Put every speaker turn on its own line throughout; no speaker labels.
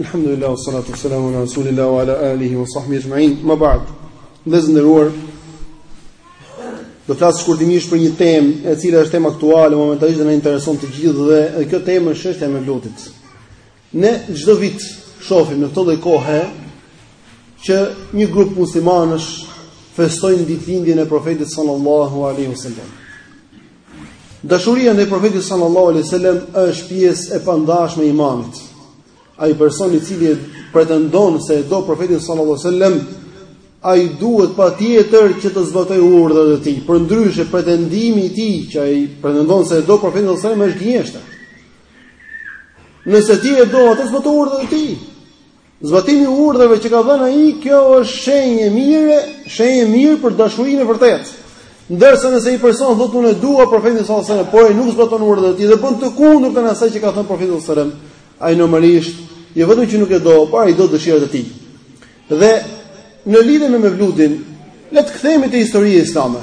Alhamdulillah, salatu, salamu, rasulillah, ala alihi, wa sahbihi, jma'in, ma ba'd. Vëllezër të nderuar, do të flasë shkurtimisht për një temë, e cila është temë aktuale, momentalisht dhe na intereson të gjithë dhe, dhe kjo temë është çështja e mevludit. Ne çdo vit shofim në këto lloj kohe, që një grup muslimanësh festojnë ditëlindjen e profetit sallallahu alaihi wasallam. Dashuria ndaj Profetit sallallahu alaihi wasallam është pjesë e pandashme e imanit. Ai person i cili pretendon se e do Profetin sallallahu alaihi wasallam, ai duhet patjetër që të zbatojë urdhrat e tij. Përndryshe pretendimi i tij që ai pretendon se e do Profetin sallallahu alaihi wasallam është gënjeshtër. Nëse ti e do atë, zbato urdhrat e tij, Zbatimi i urdhrave që ka dhënë ai, kjo është shenjë e mirë, shenjë e mirë për dashurinë e vërtetë. Ndërsa nëse një person thotë unë e dua profetin sallallahu alajhi wasallam, por ai nuk zbaton urdhrat e tij dhe bën të kundërtën e asaj që ka thënë profeti sallallahu alajhi wasallam, ai normalisht jo vetëm që nuk e do, por ai do dëshirat e tij. Dhe në lidhje me Mevludin, le të kthehemi te historia islame.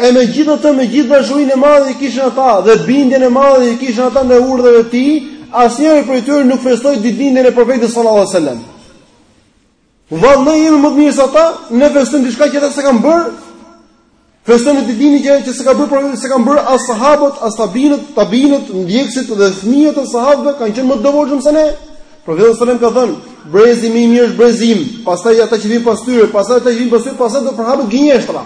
E megjithatë, me gjithë dashurinë e madhe që kishin ata dhe bindjen e madhe që kishin ata ndaj urdhrave të tij, asnjëri prej tyre nuk festoi ditëlindjen e Profetit sallallahu alajhi wasallam. Vallë ne jemi më të mirë se ata, ne festojmë diçka që ata s'e kanë bërë. Festojmë ditëlindjen që që s'e kanë bërë Profeti, s'e kanë bërë as sahabët, as tabiinët, tabiinët, ndjekësit dhe fëmijët e sahabëve kanë qenë më të devotshëm se ne. Profeti sallallahu alajhi wasallam ka thënë, "Brezi më i mirë është brezi im, pastaj ata që vijnë pas tyre, pastaj ata që vijnë pas tyre, pastaj do përhapet gënjeshtra."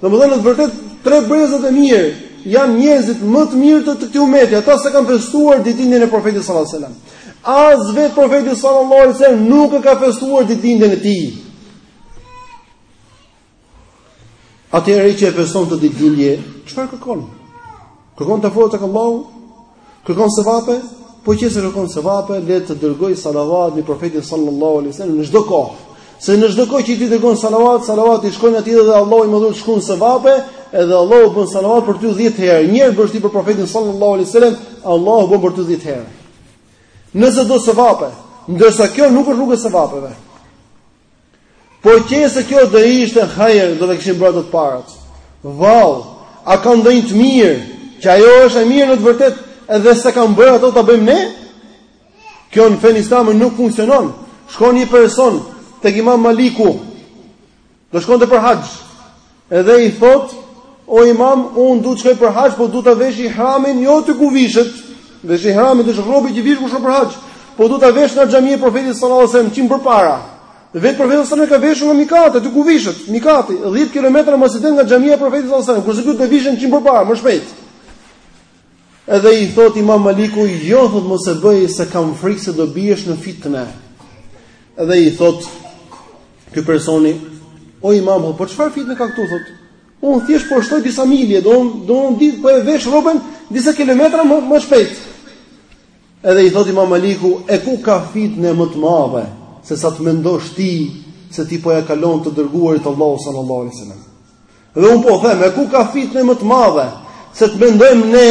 Domethënë në të vërtetë tre brezat e mirë janë njerëzit më të mirë të këtij umeti, ata s'e kanë festuar ditëlindjen e profetit sallallahu alajhi wasallam. As vetë profeti sallallahu alajhi wasallam nuk e ka festuar ditëlindjen e tij. Atëherë që e feston këtë ditëlindje, çfarë kërkon? Kërkon të afrohet tek Allahu, kërkon sevape, po qe se kërkon sevape, le të dërgojë salavat mbi profetin sallallahu alaihi wasallam në çdo kohë. Se në çdo kohë që ti dërgon salavat, salavatet i shkojnë atij dhe Allahu i madhëruar shkruan sevape, edhe Allahu bën salavat për ty 10 herë. Njëherë bësh ti për profetin sallallahu alaihi wasallam, Allahu bën për ty 10 herë. Nëse do sevape, ndërsa kjo nuk është rruga e sevapeve. Po qe se kjo do ishte hajër, do ta kishin bërë ato të parët. Vallë, a ka ndonjë të mirë që ajo është e mirë në të vërtetë, edhe s'e kanë bërë ato ta bëjmë ne? Kjo në fenë islame nuk funksionon. Shkon një person tek Imam Maliku. Do shkonte për haxh. Edhe i thotë, O imam, unë du të shkoj për haxh, por du ta vesh ihramin, jo aty ku vishet. Vesh ihramin është rroba që vish kur shkon për haxh, po du ta vesh nga xhamia e profetit sallallahu alajhi wasallam, që më përpara. Vetë profeti sallallahu alajhi e ka veshur në mikat, aty ku vishet, mikati, 10 kilometra matanë nga xhamia e profetit sallallahu alajhi wasallam, kurse ky do ta vishte që më përpara, më shpejt. Edhe i thotë Imam Maliku, jo thotë mos e bëj se kam frikë se do biesh në fitne. Edhe i thotë ky personi, o Imam, po çfarë fitne ka këtu thotë? Unë thjesht po shtoj disa milje, do unë do unë ditë po e vesh rrobën disa kilometra më më shpejt. Edhe i thotë Imam Maliku, e ku ka fitne më të madhe sesa të mendosh ti se ti po ia kalon të dërguarit të Allahut sallallahu alaihi wasallam. Dhe unë po them, e ku ka fitne më të madhe, se të mendojmë ne,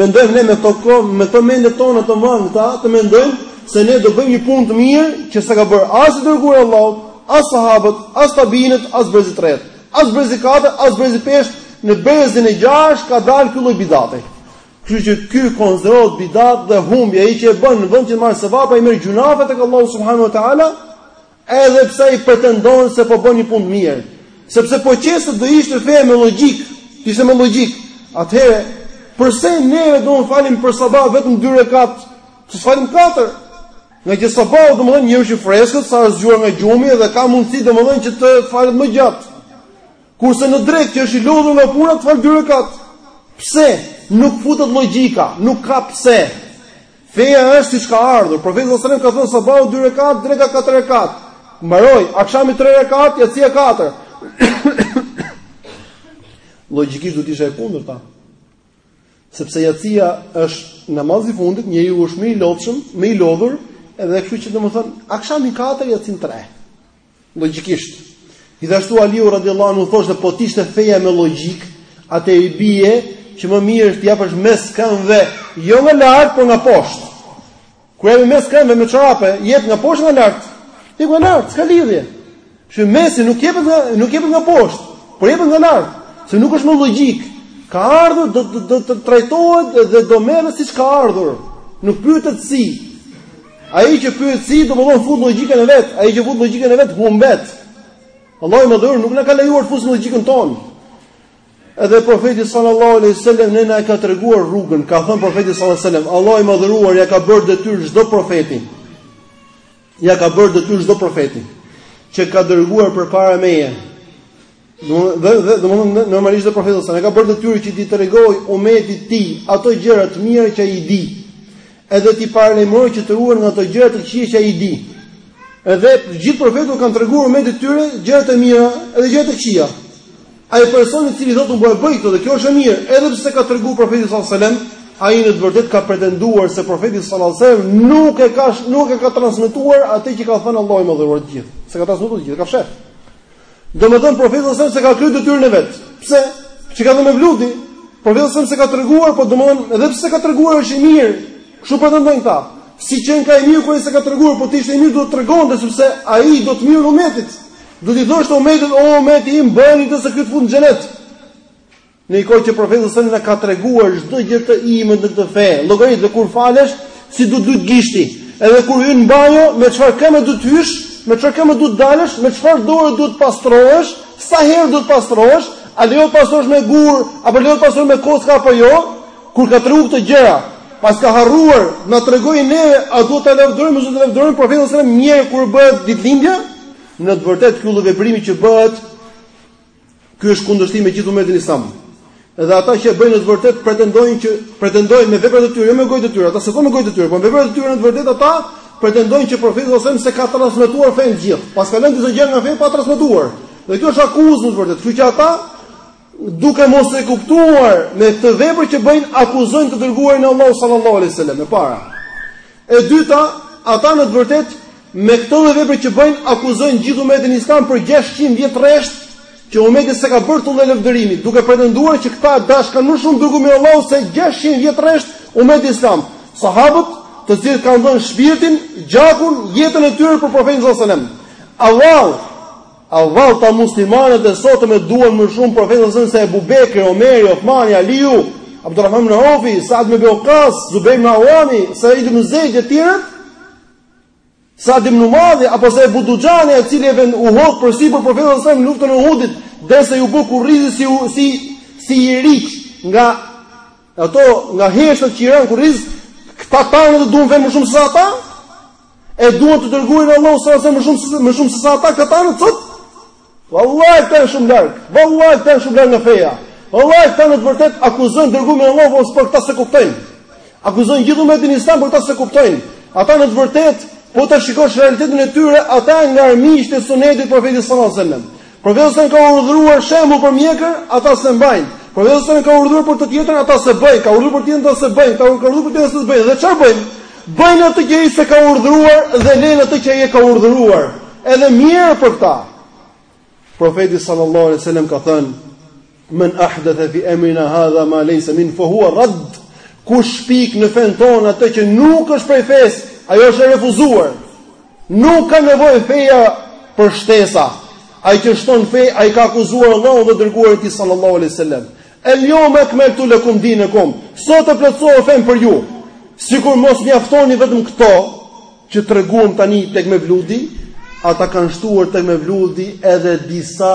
mendojmë ne me këto kohë, me këto mendje tona të mangëta, të mendojmë se ne do bëjmë një punë të mirë që s'e ka bërë as i dërguari i Allahut, as sahabët, as tabiinët, as brezi i tretë, as brezi i katërt, as brezi i pestë, në brezin e gjashtë ka dalë ky lloj bidati. Kështu që ky konsiderohet bidat dhe humbje, ai që e bën në vend të marrë sevap, ai merr gjynahe tek Allahu subhanahu wa taala, Edhe pse ai pretendon se po bën një punë të mirë, sepse po qe se do ishte feja me logjikë, ishte me logjikë. Atëherë, përse neve do të falnim për sabah vetëm dy rekat, të falim katër? Ngaqë sabahu domethënë njeriu është i freskët, sa është zgjuar nga gjumi dhe ka mundësi domethënë që të falet më gjatë. Kurse në drekë që është i lodhur nga puna të falë dy rekat. Pse? Nuk futet logjika, nuk ka pse. Feja është siç ka ardhur. Profeti sallallahu alajhi wasallam ka thënë sabahu dy rekat, dreka katër rekat. Mbaroi, akshami tre rekat, jacia katër. Logjikisht do të ishte e kundërta. Sepse jacia është namazi i fundit, njeriu është më i lodhshëm, më i lodhur, edhe kështu që domethënë akshami katër, jacin tre. Logjikisht. Gjithashtu Aliu radhiyallahu anhu thoshte po të ishte feja me logjikë, atëherë i bie që më mirë është të japësh mes'h këmbëve, jo nga lart, por nga poshtë. Kur i jep mes'h këmbëve me çorape, jep nga poshtë nga lart. Jep nga lart, s'ka lidhje. Se mes'hi nuk jepet nga nuk jepet nga poshtë, por jepet nga lart, se nuk është me logjikë. Ka ardhur do të do të trajtohet dhe do merret siç ka ardhur. Nuk pyetet si. Ai që pyet si, domethënë fut logjikën e vet, ai që fut logjikën e vet humbet. Allahu i madhëruar nuk na ka lejuar të fusim logjikën tonë. Edhe profeti sallallahu alaihi wasallam ne na e ka treguar rrugën, ka thënë profeti sallallahu alaihi wasallam, Allahu i madhëruar ia ka bërë detyrë çdo profeti. Ia ka bërë detyrë çdo profeti që ka dërguar përpara meje. Dhe dhe domethënë normalisht dhe profetit ia ka bërë detyrë që t'i tregojë umetit të tij ato gjëra të mira që ai i di. Edhe t'i paralajmërojë që të ruhen nga ato gjëra të këqija që ai i di. Edhe të gjithë profetët kanë treguar umetit të tyre gjëra të mira edhe gjëra të këqija. Ai personi i cili thotë unë po e bëj këtë dhe kjo është e mirë, edhe s'e ka treguar profeti sallallahu alajhi wasallam, ai në të vërtetë ka pretenduar se profeti sallallahu alajhi wasallam nuk e ka nuk e ka transmetuar atë që ka thënë Allahu i madhëruar të gjithë. S'e ka transmetuar të gjithë, ka fshehtë. Domethënë profeti sallallahu alajhi wasallam s'e ka kryer detyrën e vet. Pse? Qenka dhe Mevludi. Profeti sallallahu s'e ka treguar, po domethënë edhe pse s'e ka treguar është i mirë. Kështu pretendojnë këta. Si qenka i mirë kur ai s'e ka treguar, po të ishte i mirë do ta tregonte sepse ai do të mirën umetit. Do t'i thoshte umetit, o umeti im bëni këtë se ky të fut në xhenet. Në një kohë që profeti sallallahu alajhi wasallam na ka treguar çdo gjë të imët në këtë fe, llogarit dhe kur falesh, si duhet lujt gishti, edhe kur hyn në banjo, me çfarë këmbë duhet të hysh, me çfarë këmbë duhet dalësh, me çfarë dorë duhet pastrohesh, sa herë duhet pastrohesh, a lejohet pastrohesh me gur, apo lejohet pastrohesh me kocka apo jo? Kur ka treguar këto gjëra, paska harruar na tregojë ne a duhet ta lavdërojmë o s'duhet ta lavdërojmë profetin sallallahu alajhi wasallam mirë kur bëhet ditëlindja? Në të vërtetë ky lloj veprimi që bëhet Ky është kundërshtim me gjithë umetin islam. Edhe ata që e bëjnë në të vërtetë pretendojnë që pretendojnë me veprat e tyre, jo me gojë të tyre, ata s'e thonë me gojë të tyre, por me veprat e tyre në të vërtetë ata pretendojnë që profeti sallallahu alajhi wasallam s'e ka transmetuar fenë gjithë. Paska lënë disa gjë nga feja pa transmetuar. Dhe kjo është akuzë në të vërtetë. Kështu që ata duke mos e kuptuar me këtë vepër që bëjnë, akuzojnë të dërguarin e Allahut sallallahu alajhi wasallam e para. E dyta, ata në të vërtetë me këto lloj vepra që bëjnë akuzojnë gjithë umetin islam për 600 vjet rresht që umeti s'e ka bërë këtë lloj lëvdërimi, duke pretenduar që këta dashkan më shumë të dërguarin e Allahut se 600 vjet rresht umeti islam. Sahabët, të cilët kanë dhënë shpirtin, gjakun, jetën e tyre për profetin sallallahu alajhi wasallam. Allahu A vallë këta muslimanët e sotëm e duan më shumë profetin sallallahu alajhi wasallam se Abu Bekri, Omeri, Uthmani, Aliu, Abdulrahman ibn Aufi, Sa'd ibn Waqqas, Zubair ibn Awami, Sa'id ibn Zaid e tjerë? Sa'd ibn Muadh apo se Abu Dujani, i cili e vend u hodh përsipër profetit sallallahu alajhi wasallam në luftën e Uhudit, derisa iu bë kurrizi si si si iriq nga Ato nga heshtat që i ranë në kurriz, këta tanët e duan fenë më shumë se sa ata, e duan të dërguarin e Allahut sallallahu alajhi wasallam më shumë se sa ata këta tanët sot? Vallahi këta janë shumë larg, vallahi këta janë shumë larg nga feja, vallahi këta në të vërtet akuzojnë të dërguarin e Allahut por këta s'e kuptojnë, akuzojnë gjithë umetin islam por këta s'e kuptojnë, ata në të vërtet, po të shikosh realitetin e tyre, ata nga armiqtë e sunetit profetit sallallahu alajhi wasallam Profeti sallallahu alaihi wasallam ka urdhëruar shembull për mjekër, ata s'e mbajnë. Profeti sallallahu alaihi wasallam ka urdhëruar për këtë tjetrën, ata s'e bëjnë. Ka urdhëruar për këtë tjetrën, ata s'e bëjnë. Ka urdhëruar për këtë tjetrën, ata s'e bëjnë. Dhe çfarë bëjnë? Bëjnë atë që ai s'e ka urdhëruar dhe lejnë atë që ai e ka urdhëruar. Edhe mjerë për ta. Profeti sallallahu alaihi wasallam ka thënë, Men ahdatha fi amrina hadha ma laysa min fa huwa rad. Kush shpik në fenë tonë atë që nuk është prej fesë, ajo është e refuzuar. Nuk ka nevojë feja për shtesa. Ai që shton fe, ai ka akuzuar Allahun dhe të dërguarin e tij sallallahu alaihi wasallam. El yawma akmaltu lakum dinakum. Sot e plotësova fenë për ju. Sikur mos mjaftonin vetëm këto që treguam tani tek Mevludi, ata kanë shtuar tek Mevludi edhe disa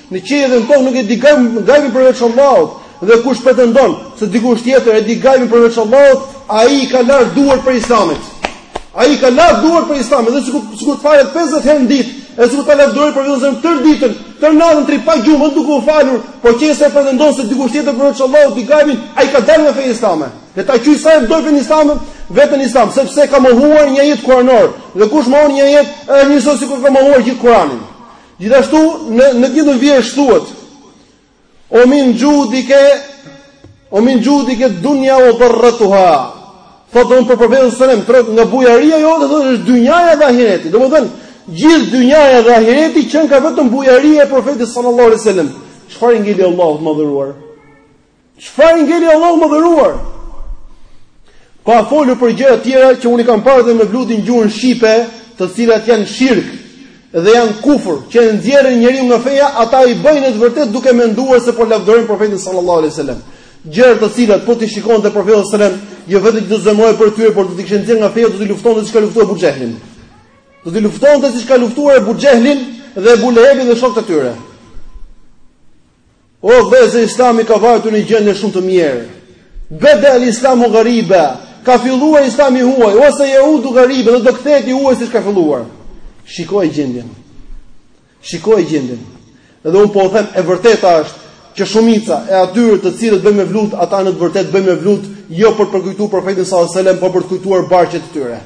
Në qiell dhe në tokë nuk e di gajbin përveç Allahut, dhe kush pretendon se dikush tjetër e di gajbin përveç Allahut, ai i ka larë duart prej Islamit. Ai i ka larë duart prej Islamit, dhe sikur sikur të falet 50 herë në ditë, e sikur ta lavdëroj për vëzën tërë ditën, tërë natën të rrijë pa gjumë duke u falur, po qe se pretendon se dikush tjetër përveç Allahut di gajbin, ai ka dalë nga feja islame. Le ta quajë sa të dojë fenë islame, veten Islam, sepse ka mohuar një ajet kuranor, dhe kush mohon një ajet, është njësoj sikur ka mohuar gjithë Kuranin. Gjithashtu në në këtë vjershë thuhet O min judike O min judike dunya wa darratuha. Po thotë për profetin sallallahu alajhi wasallam, nga bujaria jote thotë është dynjaja dhe ahireti. Domethënë, gjithë dynjaja dhe ahireti qenka vetëm bujaria e profetit sallallahu alajhi wasallam. Çfarë i ngeli Allahut të madhëruar? Çfarë i ngeli Allahut të madhëruar? Pa folur për gjëra të tjera që unë i kam parë dhe mevludin në gjuhën shqipe, të cilat janë shirk dhe janë kufër, që e nxjerrin njeriun nga feja, ata i bëjnë në të vërtetë duke menduar se po lavdërojnë profetin sallallahu alaihi wasallam. Gjëra të cilat po t'i shikonte profeti sallallahu alaihi wasallam, jo vetëm që do të zemërohej prej tyre, por do t'i kishte nxjerrë nga feja, do t'i luftonte siç ka luftuar Abu Jahlin. Do t'i luftonte siç ka luftuar Abu Jahlin dhe Abu Lehebin dhe shokët e tyre. O vëllezër Islami ka vajtur në gjendje shumë të mjerë. Bada al-Islamu ghariba, ka filluar Islami i huaj wa sayaudu ghariba dhe do të kthehet i huaj siç ka filluar. Shikoje gjendjen. Shikoje gjendjen. Edhe unë po u them e vërteta është që shumica e atyre të cilët bëjnë mevlud, ata në të vërtetë bëjnë mevlud jo për të përkujtuar profetin sallallahu alajhi wasallam, por për të kujtuar barqet e tyre.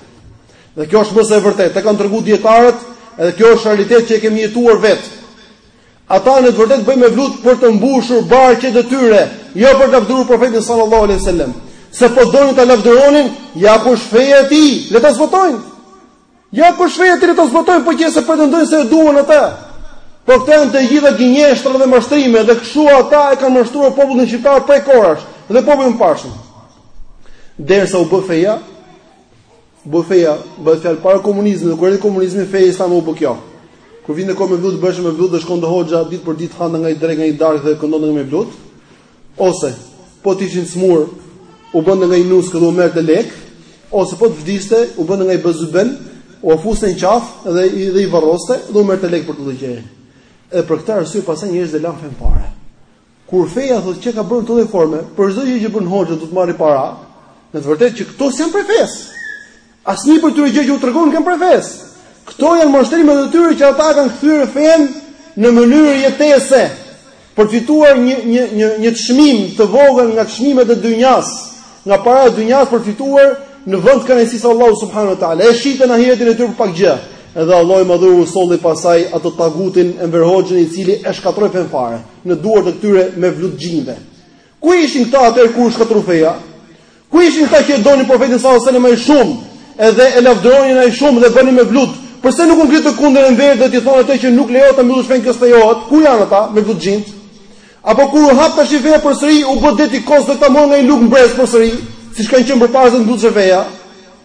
Dhe kjo është më se e vërtetë, e kanë treguar dijetarët, edhe kjo është realitet që e kemi jetuar vetë. Ata në të vërtetë bëjnë mevlud për të mbushur barqet e tyre, jo për të lavdëruar profetin sallallahu alaihi wasallam. Se po të donin ta lavdëronin, ja ku është feja e tij, le ta zbatojnë. Ja ku është feja e tij, le ta zbatojnë, po qe se pretendojnë se e duan atë. Po këto janë të gjitha gënjeshtra dhe mashtrime dhe kështu ata e kanë mashtruar popullin shqiptar prej kohërash dhe popullin e parshëm. Derisa u bë feja, U bë feja, bëhet fjalë para komunizmit, dhe kur erdhi komunizmi feja islame u bë kjo. Kur vinte koha e mevludit, bëhej mevludi dhe shkonte hoxha ditë për ditë hante nga një drekë nga një darkë dhe këndonte nga një mevlud. Ose po të ishin sëmurë, u bënte nga një nuskë dhe u merrte lekë, ose po të vdiste, u bënte nga një bëzuben, ua fuste në qafë dhe i dhe i varroste dhe u merrte lekë për këtë gjë. Edhe për këtë arsye pastaj njerëzit e lanë fenë fare. Kur feja thotë çka ka bërë në këtë lloj forme, për çdo gjë që bën hoxha do të marrë para, në të vërtetë që këto s'janë prej fesë. Asnjë prej këtyre gjërave që u treguan s'janë prej fesë. Këto janë mashtrime të tyre që ata kanë kthyer fenë në mënyrë jetese për të fituar një një një një çmim të vogël nga çmimet e dynjasë, nga paratë e dynjasë për të fituar në vend të kënaqësisë së Allahut subhanahu wa taala. E shitën ahiretin e tyre për pak gjë. Edhe Allahu i madhëruar solli pastaj atë tagutin Enver Hoxhën i cili e shkatërroi fenë fare. në duart e këtyre mevlutxhinjve. Ku ishin këta atëherë kur u shkatërrua feja? Ku ishin këta që e donin profetin sallallahu alajhi wasallam aq shumë, edhe e lavdëronin aq shumë dhe bënin mevlut? Përse nuk u ngritën kundër Enverit dhe t'i thonë atë që nuk lejohet ta mbyllësh fenë, kjo s'të lejohet? Ku janë ata mevlutxhinjtë? Apo kur u hap tashi feja përsëri u bë deti kos dhe këta morën nga një lugë në brez përsëri, siç kanë qenë përpara se të mbyllesh feja?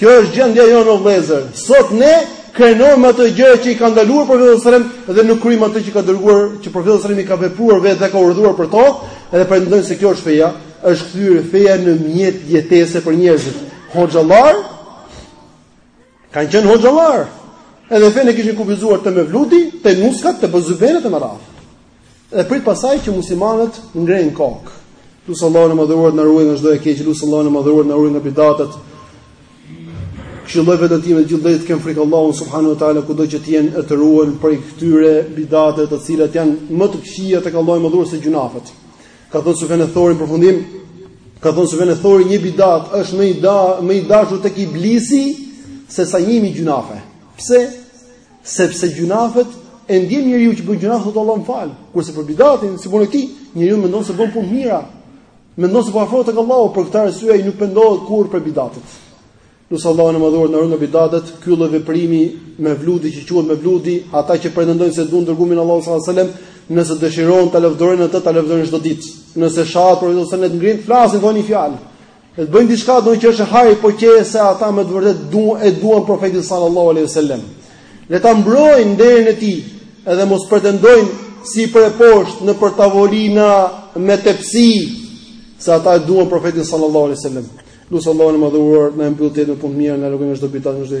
Kjo është gjendja jonë o vëllezër. Sot ne kremtojmë ato gjëra që i ka ndaluar profeti sallallahu alajhi wasallam dhe nuk kryjmë ato që ka dërguar, që profeti sallallahu alajhi wasallam i ka vepruar vetë dhe ka urdhëruar për to, edhe pretendojnë se kjo është feja, është kthyer feja në mjet jetese për njerëzit. Hoxhallar kanë qenë hoxhallar. Edhe fenë e kishin kufizuar te mevludi, te nuskat, te Bozubenit të Marraf. Dhe prit pastaj që muslimanët të ngrenë kokë. Lus Allahun e madhëruar të na ruajë nga çdo e keqe, lus Allahun e madhëruar të na ruajë nga bidatet, këshilloj veten time, gjithë dhe të kenë frikë Allahun subhanahu wa taala kudo që të jenë e të ruhen prej këtyre bidateve të cilat janë më të këqija tek Allahu i madhëruar se gjynafet. Ka thënë Sufjan eth-Theuri në përfundim, ka thënë Sufjan eth-Theuri një bidat është më i da, më i dashur tek iblisi se sa një mijë gjynafe. Pse? Sepse gjynafet e ndjen njeriu që bën gjynaf thotë Allah më fal. Kurse për bidatin, si puna e këtij, njeriu mendon se bën punë të mira. Mendon se po afrohet tek Allahu, për këtë arsye ai nuk pendohet kurrë prej bidatit. Lus Allahun e madhëruar të na ruajë nga bidatet, ky lloj veprimi mevludi që quhet mevludi, ata që pretendojnë se duan të dërguarin e Allahut sallallahu alajhi wasallam, nëse dëshirojnë ta lavdërojnë atë, ta lavdërojnë çdo ditë. Nëse shahet profeti le të ngrihen, të flasin, të thonë një fjalë. Të bëjnë diçka, ato që është hajër, po qe se ata me të vërtetë duan e duan profetin sallallahu alaihi wasallam. Le ta mbrojnë nderin e tij, edhe mos pretendojnë sipër e poshtë nëpër tavolina me tepsi, se ata e duan profetin sallallahu alaihi wasallam. Lus Allahun e madhëruar të na e mbyllë jetën me punë të mirë, na largojë nga çdo bidat, çdo